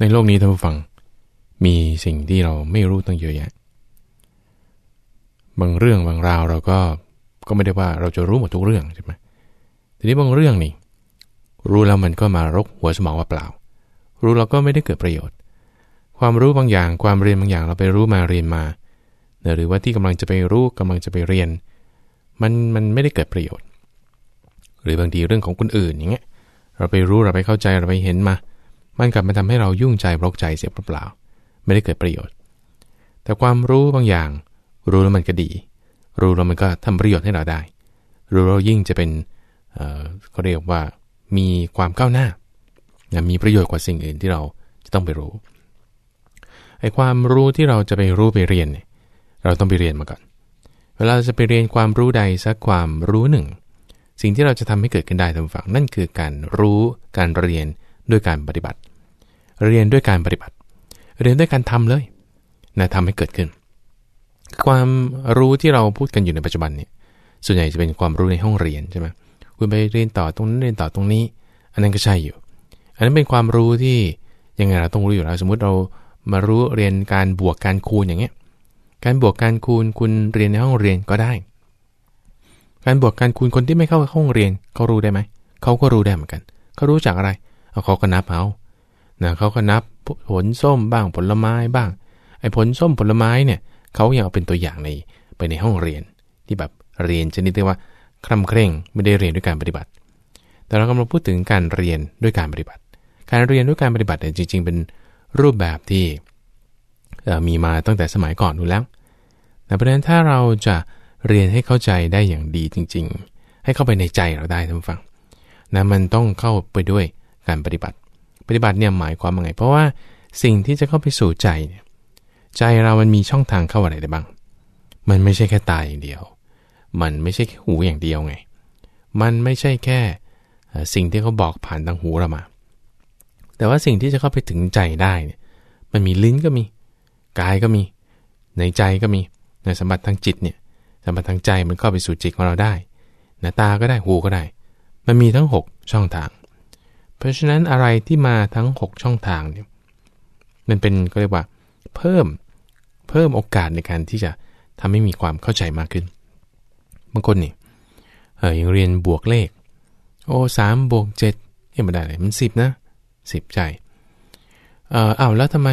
ในโลกนี้ท่านผู้ฟัง มีสิ่งที่เราไม่รู้ตั้งเยอะแยะ บางเรื่องบางราวเราก็ก็ไม่ได้ว่าเราจะรู้หมดทุกเรื่องใช่ไหมทีนี้บางเรื่องนี่รู้แล้วมันก็มารกหัวสมองว่าเปล่า รู้แล้วก็ไม่ได้เกิดประโยชน์ ความรู้บางอย่างความเรียนบางอย่างเราไปรู้มาเรียนมา หรือว่าที่กำลังจะไปรู้กำลังจะไปเรียน มันมันไม่ได้เกิดประโยชน์ หรือบางทีเรื่องของคนอื่นอย่างเงี้ยเราไปรู้เราไปเข้าใจเราไปเห็นมา มันกลับมาทำให้เรายุ่งใจรกใจเสียเปล่าไม่ได้เกิดประโยชน์ แต่ความรู้บางอย่าง รู้แล้วมันก็ดี รู้แล้วมันก็ทำประโยชน์ให้เราได้ รู้แล้วยิ่งจะเป็นเขาเรียกว่ามีความก้าวหน้า มีประโยชน์กว่าสิ่งอื่นที่เราจะต้องไปรู้ไอ้ความรู้ที่เราจะไปรู้ไปเรียนเนี่ยเราต้องไปเรียนมาก่อน เวลาจะไปเรียนความรู้ใดสักความรู้หนึ่ง สิ่งที่เราจะทำให้เกิดขึ้นได้ทางฝั่งนั่นคือการรู้การเรียนด้วยการปฏิบัติ เรียนด้วยการปฏิบัติ เรียนด้วยการทำเลยนะทำให้เกิดขึ้น ความรู้ที่เราพูดกันอยู่ในปัจจุบันเนี่ยส่วนใหญ่จะเป็นความรู้ในห้องเรียนใช่ไหมคุณไปเรียนต่อตรงนั้นเรียนต่อตรงนี้ อันนั้นก็ใช่อยู่ อันนั้นเป็นความรู้ที่ยังไงเราต้องรู้อยู่แล้วสมมุติเรามารู้เรียนการบวกการคูณอย่างเงี้ยการบวกการคูณคุณเรียนในห้องเรียนก็ได้ การบวกการคูณคนที่ไม่เข้าห้องเรียนเขารู้ได้ไหมเขาก็รู้ได้เหมือนกันเขารู้จากอะไรเอาเขาก็นับเอา นะเขาก็นับผลส้มบ้างผลไม้บ้าง ไอ้ผลส้มผลไม้เนี่ยเขายังเอาเป็นตัวอย่างในไปในห้องเรียน ที่แบบเรียนชนิดที่ว่าคร่ำเคร่งไม่ได้เรียนด้วยการปฏิบัติ แต่เรากำลังพูดถึงการเรียนด้วยการปฏิบัติ การเรียนด้วยการปฏิบัติเนี่ยจริง ๆ เป็นรูปแบบที่มีมาตั้งแต่สมัยก่อนนู่นแล้วแต่ประเด็นถ้าเราจะเรียนให้เข้าใจได้อย่างดีจริง ๆ ให้เข้าไปในใจเราได้ท่านฟังนะมันต้องเข้าไปด้วยการปฏิบัติ ปฏิบัติเนี่ยหมายความว่าไง เพราะว่าสิ่งที่จะเข้าไปสู่ใจเนี่ยใจเรามันมีช่องทางเข้าอะไรได้บ้าง มันไม่ใช่แค่ตาอย่างเดียว มันไม่ใช่แค่หูอย่างเดียวไง มันไม่ใช่แค่สิ่งที่เขาบอกผ่านทางหูเรามา แต่ว่าสิ่งที่จะเข้าไปถึงใจได้เนี่ยมันมีลิ้นก็มี กายก็มี ในใจก็มีในสมบัติทางจิตเนี่ยสมบัติทางใจมันเข้าไปสู่จิตของเราได้หน้าตาก็ได้หูก็ได้ มันมีทั้ง 6 ช่องทาง ราะฉะนั้นอะไรที่มาทั้ง 6 ช่องทางเนี่ยมันเป็นก็เรียกว่า เพิ่มเพิ่มโอกาสในการที่จะทำให้มีความเข้าใจมากขึ้นบางคนนี่เออยังเรียนบวกเลข โอ้สามบวกเจ็ดยังไม่ได้เลยมันสิบนะสิบใจเอออ้าวแล้วทำไม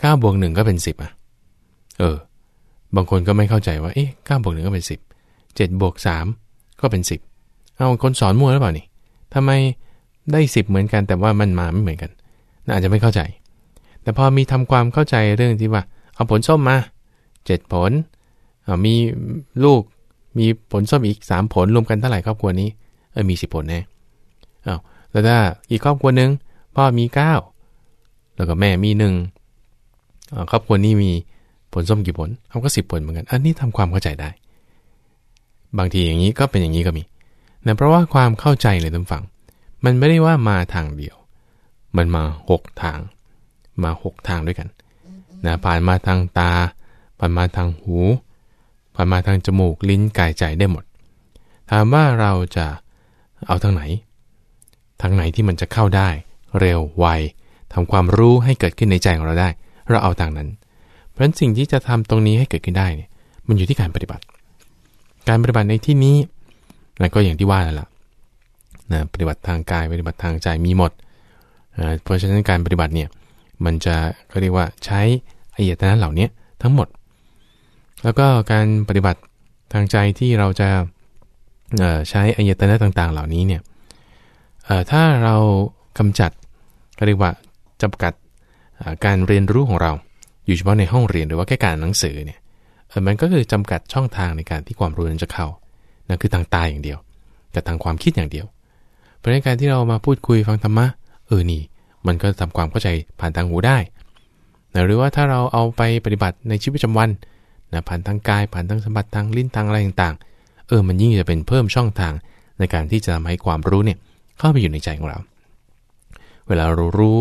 เก้าบวกหนึ่งก็เป็นสิบอะเออบางคนก็ไม่เข้าใจว่าเอ๊ะเก้าบวกหนึ่งก็เป็นสิบเจ็ดบวกสามก็เป็นสิบเอาคนสอนมั่วหรือเปล่านี่ทำไม ได้สิบเหมือนกัน แต่ว่ามันมาไม่เหมือนกันน่าจจะไม่เข้าใจ แต่พอมีทำความเข้าใจเรื่องที่ว่า เอาผลส้มมาเจ็ดผลมีลูกมีผลส้มอีกสามผลรวมกันเท่าไหร่ครอบครัวนี้เออมีสิบผลแน่อ้าวแล้วถ้าอีกครอบครัวหนึ่งพ่อมีเก้าแล้วก็แม่มีหนึ่งครอบครัวนี้มีผลส้มกี่ผลเอาก็สิบผลเหมือนกัน อันนี้ทำความเข้าใจได้ บางทีอย่างนี้ก็เป็นอย่างนี้ก็มีแต่เพราะว่าความเข้าใจเลยท่านฟัง มันไม่ได้ว่ามาทางเดียว มันมาหกทาง มาหกทางด้วยกันนะผ่านมาทางตา ผ่านมาทางหู ผ่านมาทางจมูกลิ้นกายใจได้หมด ถามว่าเราจะเอาทางไหน ทางไหนที่มันจะเข้าได้ เร็วไวทำความรู้ให้เกิดขึ้นในใจของเราได้ เราเอาทางนั้น เพราะฉะนั้นสิ่งที่จะทำตรงนี้ให้เกิดขึ้นได้เนี่ยมันอยู่ที่การปฏิบัติ การปฏิบัติในที่นี้นั่นก็อย่างที่ว่าแล้วล่ะ นะปฏิบัติทางกายปฏิบัติทางใจมีหมด เพราะฉะนั้นการปฏิบัติเนี่ยมันจะก็เรียกว่าใช้อายตนะเหล่านี้ทั้งหมด แล้วก็การปฏิบัติทางใจที่เราจะใช้อายตนะต่างๆ เหล่านี้เนี่ยถ้าเรากำจัดก็เรียกว่าจำกัดการเรียนรู้ของเรา อยู่เฉพาะในห้องเรียนหรือว่าแค่การหนังสือเนี่ยมันก็คือจำกัดช่องทางในการที่ความรู้นั้นจะเข้านั่นคือทางตาอย่างเดียว กับทางความคิดอย่างเดียว เพราะในการที่เรามาพูดคุยฟังธรรมะเออนี่มันก็ทำความเข้าใจผ่านทางหูได้นะหรือว่าถ้าเราเอาไปปฏิบัติในชีวิตประจำวันนะผ่านทางกายผ่านทางสัมผัสทางลิ้นทางอะไรต่างๆ เออมันยิ่งจะเป็นเพิ่มช่องทางในการที่จะทำให้ความรู้เนี่ยเข้าไปอยู่ในใจของเรา เวลาเรารู้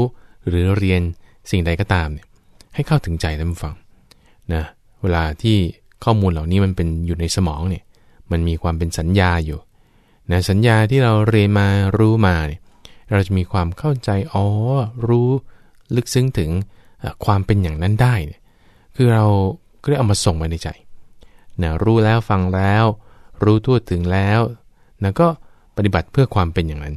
หรือเรียนสิ่งใดก็ตามเนี่ยให้เข้าถึงใจท่านฟังนะเวลาที่ข้อมูลเหล่านี้มันเป็นอยู่ในสมองเนี่ยมันมีความเป็นสัญญาอยู่ นะสัญญาที่เราเรียนมารู้มาเนี่ยเราจะมีความเข้าใจอ๋อรู้ลึกซึ้งถึงความเป็นอย่างนั้นได้เนี่ยคือเราก็ได้เอามาส่งไว้ในใจนะรู้แล้วฟังแล้ว รู้ทั่วถึงแล้วนะก็ปฏิบัติเพื่อความเป็นอย่างนั้น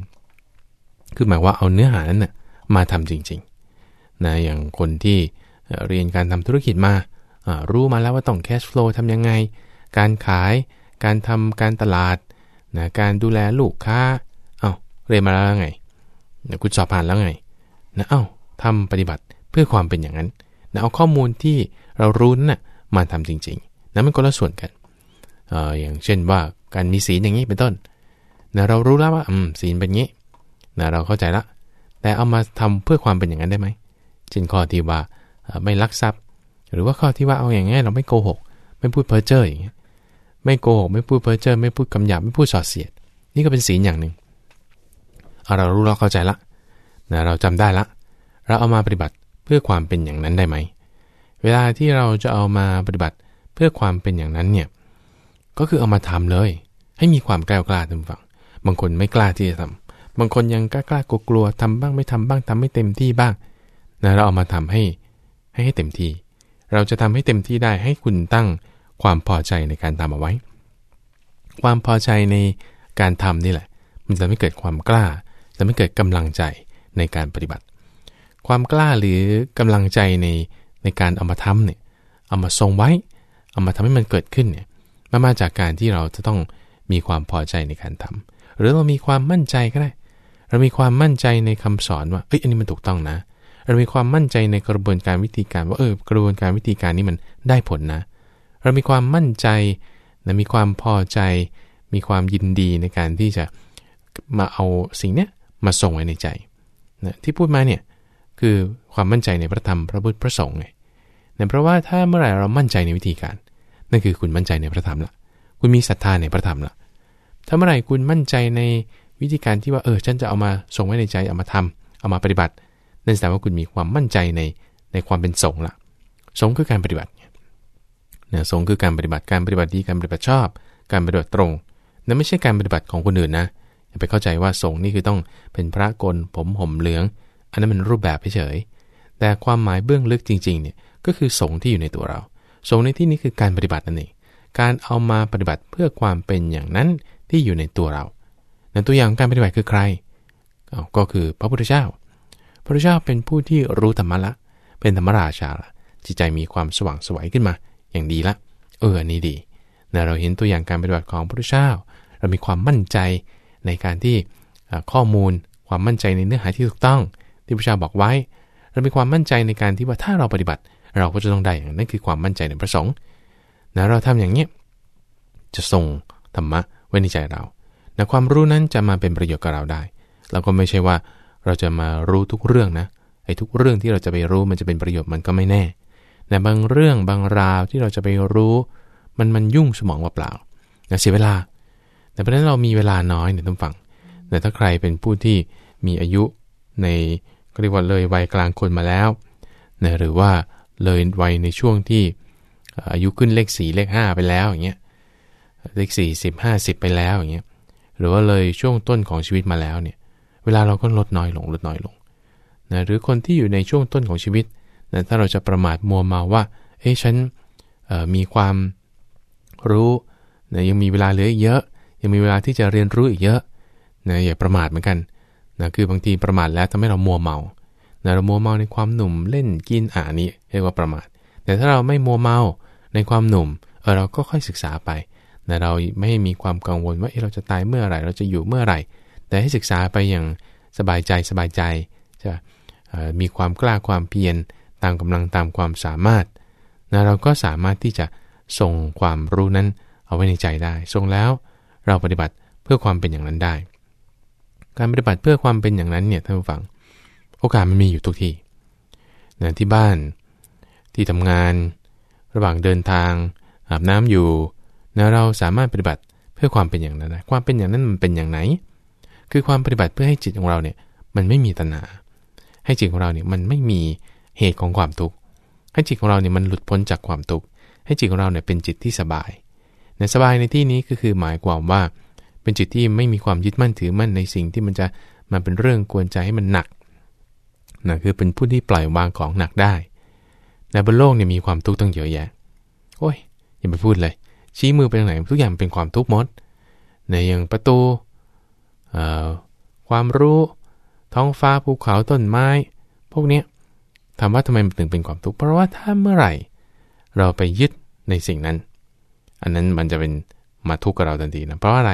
คือหมายว่าเอาเนื้อหานั้นนะมาทำจริงๆนะอย่างคนที่เรียนการทำธุรกิจมารู้มาแล้วว่าต้อง cash flow ทำยังไง การขาย การทำการตลาด นะการดูแลลูกค้า เอา้าเรียนมาแล้วไงนะคุณสอบผ่านแล้วไงนะเอา้าทำปฏิบัติเพื่อความเป็นอย่างนั้นนะเอาข้อมูลที่เรารู้นั่นนะมาทำจริงๆนะมันก็ละส่วนกันอออย่างเช่นว่าการมีศีลอย่างนี้เป็นต้นนะเรารู้แล้วว่าอืมศีลเป็นงี้นะเราเข้าใจละ แต่เอามาทำเพื่อความเป็นอย่างนั้นได้ไหมเช่นข้อที่ว่าไม่ลักทรัพย์ หรือว่าข้อที่ว่าเอาอย่างงี้เราไม่โกหก ไม่พูดเพ้อเจ้ออย่างเงี้ย ไม่โกหกไม่พูดเพ้อเจ้อไม่พูดคำหยาบไม่พูดส่อเสียด นี่ก็เป็นศีลอย่างหนึ่งเอาเรารู้เราเข้าใจละนะเราจำได้ละ เราเอามาปฏิบัติเพื่อความเป็นอย่างนั้นได้ไหม เวลาที่เราจะเอามาปฏิบัติเพื่อความเป็นอย่างนั้นเนี่ยก็คือเอามาทำเลย ให้มีความกล้ากล้าทำฝังบางคนไม่กล้าที่จะทำบางคนยังกล้ากล้ากลัวกลัวทำบ้างไม่ทำบ้างทำไม่เต็มที่บ้างนะเราเอามาทำให้ให้ให้เต็มที่ เราจะทำให้เต็มที่ได้ให้คุณตั้ง ความพอใจในการทำเอาไว้ ความพอใจในการทำนี่แหละ มันจะไม่เกิดความกล้า จะไม่เกิดกำลังใจในการปฏิบัติ ความกล้าหรือกำลังใจในในการเอามาทำเนี่ยเอามาทรงไว้ เอามาทำให้มันเกิดขึ้นเนี่ยมันมาจากการที่เราจะต้องมีความพอใจในการทำหรือเรามีความมั่นใจก็ได้ เรามีความมั่นใจในคำสอนว่าเอ้ยอันนี้มันถูกต้องนะเรามีความมั่นใจในกระบวนการวิธีการว่าเออกระบวนการวิธีการนี้มันได้ผลนะเเรามีความมั่นใจนะมีความพอใจ มีความยินดีในการที่จะมาเอาสิ่งเนี้ยมาส่งไว้ในใจนะที่พูดมาเนี่ยคือความมั่นใจในพระธรรมพระพุทธพระสงฆ์ไงเนี่ยเพราะว่าถ้าเมื่อไหร่เรามั่นใจในวิธีการ นั่นคือคุณมั่นใจในพระธรรมละคุณมีศรัทธาในพระธรรมละถ้าเมื่อไหร่คุณมั่นใจในวิธีการที่ว่าเออฉันจะเอามาส่งไว้ในใจเอามาทำเอามาปฏิบัตินั่นแสดงว่าคุณมีความมั่นใจในในความเป็นสงฆ์ละสงฆ์คือการปฏิบัติ นี่ยสงคือการปฏิบัติการปฏิบัติดีการปฏิบัติชอบ การปฏิบัติตรงนั่นไม่ใช่การปฏิบัติของคนอื่นนะอย่าไปเข้าใจว่าสงนี่คือต้องเป็นพระกลผมห่มเหลือง อันนั้นเป็นรูปแบบเฉยแต่ความหมายเบื้องลึกจริงๆเนี่ยก็คือสงที่อยู่ในตัวเรา สงในที่นี้คือการปฏิบัตินั่นเองการเอามาปฏิบัติเพื่อความเป็นอย่างนั้นที่อยู่ในตัวเราในตัวอย่างการปฏิบัติคือใครก็คือพระพุทธเจ้า พระพุทธเจ้าเป็นผู้ที่รู้ธรรมะละ เป็นธรรมราชาละจิตใจมีความสว่างสวยขึ้นมา อย่างดีละ เอออันนี้ดีนะเราเห็นตัวอย่างการปฏิบัติของพระพุทธเจ้า เรามีความมั่นใจในการที่ข้อมูลความมั่นใจในเนื้อหาที่ถูกต้อง ที่พระเจ้าบอกไว้ เรามีความมั่นใจในการที่ว่าถ้าเราปฏิบัติ เราก็จะต้องได้อย่างนั้นคือความมั่นใจในพระสงฆ์นะเราทำอย่างนี้จะส่งธรรมะไว้ในใจเรานะความรู้นั้นจะมาเป็นประโยชน์กับเราได้ เราก็ไม่ใช่ว่าเราจะมารู้ทุกเรื่องนะไอ้ทุกเรื่องที่เราจะไปรู้มันจะเป็นประโยชน์มันก็ไม่แน่ แต่บางเรื่องบางราวที่เราจะไปรู้มันมันยุ่งสมองว่าเปล่านะเสียเวลา แต่เพราะนั้นเรามีเวลาน้อยเนี่ยต้องฟัง แต่ถ้าใครเป็นผู้ที่มีอายุในก็เรียกว่าเลยวัยกลางคนมาแล้วนะหรือว่าเลยวัยในช่วงที่อายุขึ้นเลขสี่เลขห้าไปแล้วอย่างเงี้ยเลขสี่สิบห้าสิบไปแล้วอย่างเงี้ยหรือว่าเลยช่วงต้นของชีวิตมาแล้วเนี่ยเวลาเราก็ลดน้อยลงลดน้อยลงนะหรือคนที่อยู่ในช่วงต้นของชีวิต นะถ้าเราจะประมาทมัวเมาว่าเฮ้ยฉันมีความรู้นะยังมีเวลาเหลืออีกเยอะ ยังมีเวลาที่จะเรียนรู้อีกเยอะนะอย่าประมาทเหมือนกันนะคือบางทีประมาทแล้วทำให้เรามัวเมานะเรามัวเมาในความหนุ่มเล่นกินอ่านี้เรียกว่าประมาท แต่ถ้าเราไม่มัวเมาในความหนุ่มเออเราก็ค่อยศึกษาไปนะเราไม่ให้มีความกังวลว่าเออเราจะตายเมื่อไหร่ เราจะอยู่เมื่อไหร่ แต่ให้ศึกษาไปอย่างสบายใจสบายใจจะมีความกล้าความเพียร ตามกำลังตามความสามารถนะเราก็สามารถที่จะส่งความรู้นั้นเอาไว้ในใจได้ส่งแล้วเราปฏิบัติเพื่อความเป็นอย่างนั้นได้ การปฏิบัติเพื่อความเป็นอย่างนั้นเนี่ยท่านผู้ฟัง โอกาสมันมีอยู่ทุกที่นะที่บ้านที่ทำงาน ระหว่างเดินทางอาบน้ำอยู่นะเราสามารถปฏิบัติเพื่อความเป็นอย่างนั้นนะความเป็นอย่างนั้นมันเป็นอย่างไหน คือความปฏิบัติเพื่อให้จิตของเราเนี่ยมันไม่มีตัณหาให้จิตของเราเนี่ยมันไม่มี เหตุของความทุกข์ให้จิตของเราเนี่ยมันหลุดพ้นจากความทุกข์ให้จิตของเราเนี่ยเป็นจิตที่สบายในสบายในที่นี้ก็คือหมายความว่า เป็นจิตที่ไม่มีความยึดมั่นถือมั่นในสิ่งที่มันจะมาเป็นเรื่องกวนใจให้มันหนักนะคือเป็นผู้ที่ปล่อยวางของหนักได้ในบนโลกเนี่ยมีความทุกข์ตั้งเยอะแยะ โอ้ยอย่าไปพูดเลย ชี้มือไปทางไหนทุกอย่างเป็นความทุกข์หมดในอย่างประตูความรู้ ท้องฟ้าภูเขาต้นไม้ พวกเนี้ย ถามว่าทำไมมันถึงเป็นความทุกข์เพราะว่าถ้าเมื่อไหร่ เราไปยึดในสิ่งนั้น อันนั้นมันจะเป็นมาทุกข์กับเราทันทีนะเพราะอะไร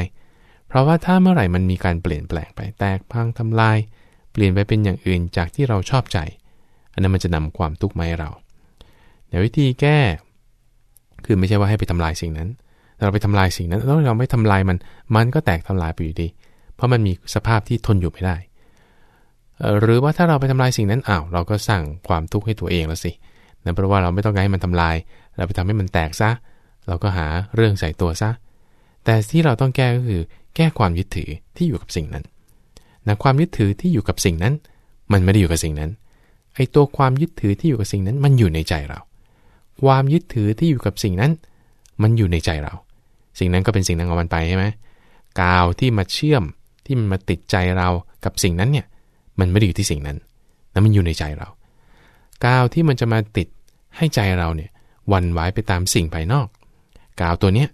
เพราะว่าถ้าเมื่อไหร่มันมีการเปลี่ยนแปลงไปแตกพังทำลาย เปลี่ยนไปเป็นอย่างอื่นจากที่เราชอบใจ อันนั้นมันจะนำความทุกข์มาให้เราแต่วิธีแก้ คือไม่ใช่ว่าให้ไปทำลายสิ่งนั้นเราไปทำลายสิ่งนั้นแล้วเราไม่ทำลายมัน มันก็แตกทำลายไปอยู่ดี เพราะมันมีสภาพที่ทนอยู่ไม่ได้ หรือว่าถ้าเราไปทำลายสิ่งนั้นอ้าวเราก็สร้างความทุกข์ให้ตัวเองแล้วสินั่นเพราะว่าเราไม่ต้องการให้มันทำลาย เราไปทำให้มันแตกซะ เราก็หาเรื่องใส่ตัวซะ แต่ที่เราต้องแก้ก็คือ แก้ความยึดถือที่อยู่กับสิ่งนั้นนะความยึดถือที่อยู่กับสิ่งนั้น มันไม่ได้อยู่กับสิ่งนั้น ไอ้ตัวความยึดถือที่อยู่กับสิ่งนั้น มันอยู่ในใจเรา ความยึดถือที่อยู่กับสิ่งนั้น มันอยู่ในใจเรา สิ่งนั้นก็เป็นสิ่งนั้นของมันไปใช่ไหมกาวที่มาเชื่อมที่มันมาติดใจเรากับสิ่งนั้นเนี่ย มันไม่ได้อยู่ที่สิ่งนั้นแล้วมันอยู่ในใจเรากาวที่มันจะมาติดให้ใจเราเนี่ยวันไหวไปตามสิ่งภายนอก กาวตัวเนี้ย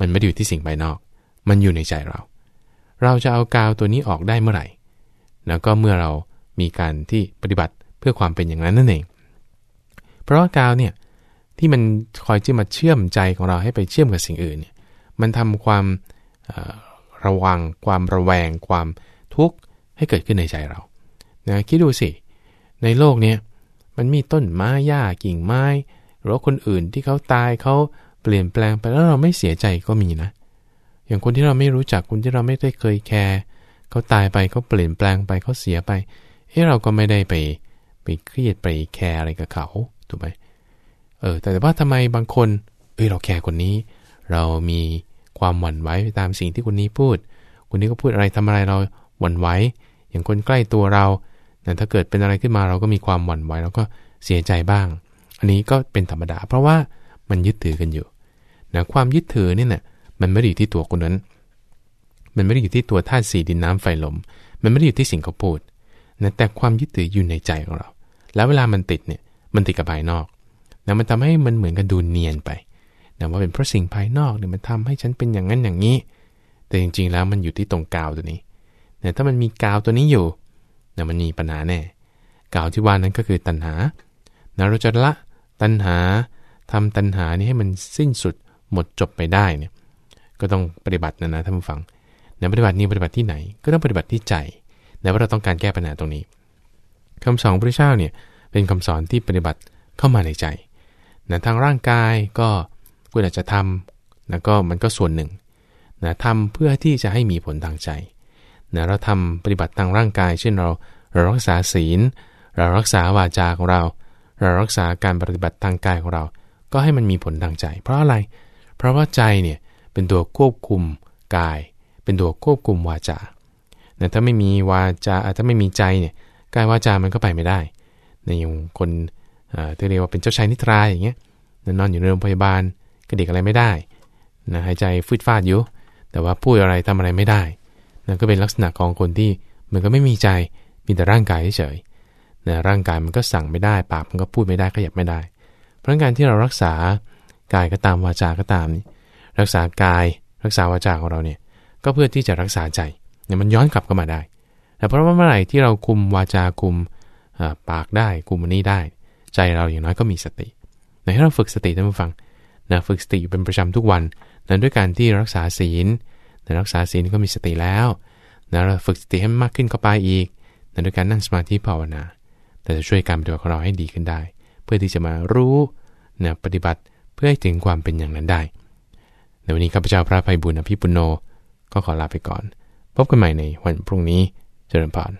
มันไม่ได้อยู่ที่สิ่งภายนอก มันอยู่ในใจเรา เราจะเอากาวตัวนี้ออกได้เมื่อไหร่ แล้วก็เมื่อเรามีการที่ปฏิบัติเพื่อความเป็นอย่างนั้นนั่นเอง เพราะว่ากาวเนี่ยที่มันคอยที่มาเชื่อมใจของเราให้ไปเชื่อมกับสิ่งอื่นเนี่ย มันทำความระวังความระแวงความทุกข์ให้เกิดขึ้นในใจเรา นะคิดดูสิ ในโลกเนี้ยมันมีต้นไม้หญ้ากิ่งไม้ หรือว่าคนอื่นที่เขาตายเขาเปลี่ยนแปลงไปแล้วเราไม่เสียใจก็มีนะ อย่างคนที่เราไม่รู้จักคนที่เราไม่ได้เคยแคร์เขาตายไปเขาเปลี่ยนแปลงไปเขาเสียไปเฮ้เราก็ไม่ได้ไปไปเครียดไปแคร์อะไรกับเขาถูกไหมเออแต่ว่าทำไมบางคน เอ้ยเราแคร์คนนี้ เรามีความหวั่นไหวตามสิ่งที่คนนี้พูด คนนี้ก็พูดอะไรทำอะไรเราหวั่นไหวอย่างคนใกล้ตัวเรา แต่ถ้าเกิดเป็นอะไรขึ้นมาเราก็มีความหวั่นไหวเราก็เสียใจบ้าง อันนี้ก็เป็นธรรมดา เพราะว่ามันยึดถือกันอยู่นะความยึดถือนี่เนี่ยมันไม่ได้อยู่ที่ตัวคนนั้น มันไม่ได้อยู่ที่ตัวธาตุสี่ดินน้ำไฟลม มันไม่ได้อยู่ที่สิ่งเขาพูดนะแต่ความยึดถืออยู่ในใจของเรา แล้วเวลามันติดเนี่ยมันติดกับภายนอกนะมันทำให้มันเหมือนกันดูเนียนไปนะว่าเป็นเพราะสิ่งภายนอกเนี่ยมันทำให้ฉันเป็นอย่างนั้นอย่างนี้ แต่จริงๆแล้วมันอยู่ที่ตรงกาวตัวนี้นะถ้ามันมีกาวตัวนี้อยู่ นะมันมีปัญหาแน่กาวที่ว่านั้นก็คือตัณหานะเราจะละตัณหาทำตัณหานี้ให้มันสิ้นสุดหมดจบไปได้เนี่ยก็ต้องปฏิบัตินะนะท่านผู้ฟังนะปฏิบัตินี้ปฏิบัติที่ไหน ก็ต้องปฏิบัติที่ใจนะว่าเราต้องการแก้ปัญหาตรงนี้คำสอนพระเจ้าเนี่ยเป็นคำสอนที่ปฏิบัติเข้ามาในใจนะทางร่างกายก็คุณอาจจะทำนะก็มันก็ส่วนหนึ่งนะทำเพื่อที่จะให้มีผลทางใจ นะเราทำปฏิบัติทางร่างกาย เช่นเราเรารักษาศีล เรารักษาวาจาของเรา เรารักษาการปฏิบัติทางกายของเรา ก็ให้มันมีผลทางใจ เพราะอะไร เพราะว่าใจเนี่ยเป็นตัวควบคุมกาย เป็นตัวควบคุมวาจานะถ้าไม่มีวาจาถ้าไม่มีใจเนี่ยกายวาจามันก็ไปไม่ได้ในอย่างคนที่เรียกว่าเป็นเจ้าชายนิทราอย่างเงี้ยนอนอยู่ในโรงพยาบาลกระดิกอะไรไม่ได้นะหายใจฟืดฟาดอยู่ แต่ว่าพูดอะไรทำอะไรไม่ได้ นั่นก็เป็นลักษณะของคนที่มันก็ไม่มีใจมีแต่ร่างกายเฉยนะร่างกายมันก็สั่งไม่ได้ปากมันก็พูดไม่ได้ขยับไม่ได้ เพราะการที่เรารักษากายก็ตามวาจาก็ตามนี่รักษากายรักษาวาจาของเราเนี่ยก็เพื่อที่จะรักษาใจเนี่ยมันย้อนกลับเข้ามาได้ แต่เพราะว่าเมื่อไหร่ที่เราคุมวาจาคุมปากได้คุมมันนี้ได้ ใจเราอย่างน้อยก็มีสตินให้เราฝึกสติท่านผู้ฟังนะฝึกสติอยู่เป็นประจำทุกวันนะด้วยการที่รักษาศีล นะรักษาศีลก็มีสติแล้วนะเราฝึกสติให้มากขึ้นเข้าไปอีกนะด้วยการนั่งสมาธิภาวนา แต่จะช่วยการปฏิบัติของเราให้ดีขึ้นได้ เพื่อที่จะมารู้นะปฏิบัติเพื่อให้ถึงความเป็นอย่างนั้นได้ ในวันนี้ข้าพเจ้าพระภัยบุญอภิปุโน ก็ขอลาไปก่อน พบกันใหม่ในวันพรุ่งนี้ เจริญพร